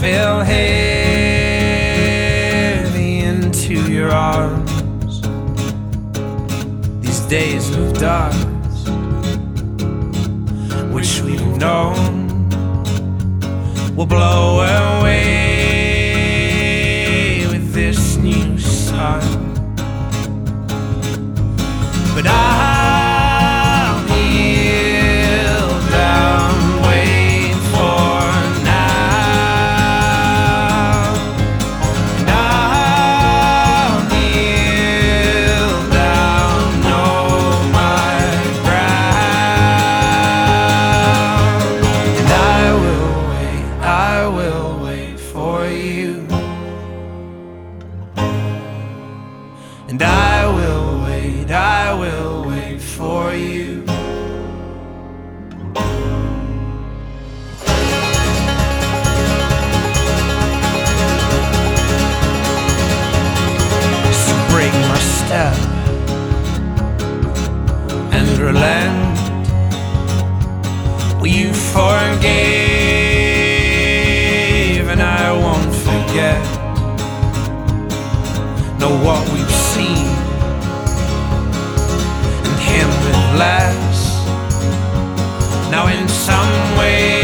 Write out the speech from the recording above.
fell heavy into your arms. These days of dust, which we've known, will blow away with this new sun. Will wait for you. And I will wait, I will wait for you. So break my step and relent. Will you forgive forget? Know what we've seen and him with less. Now, in some way,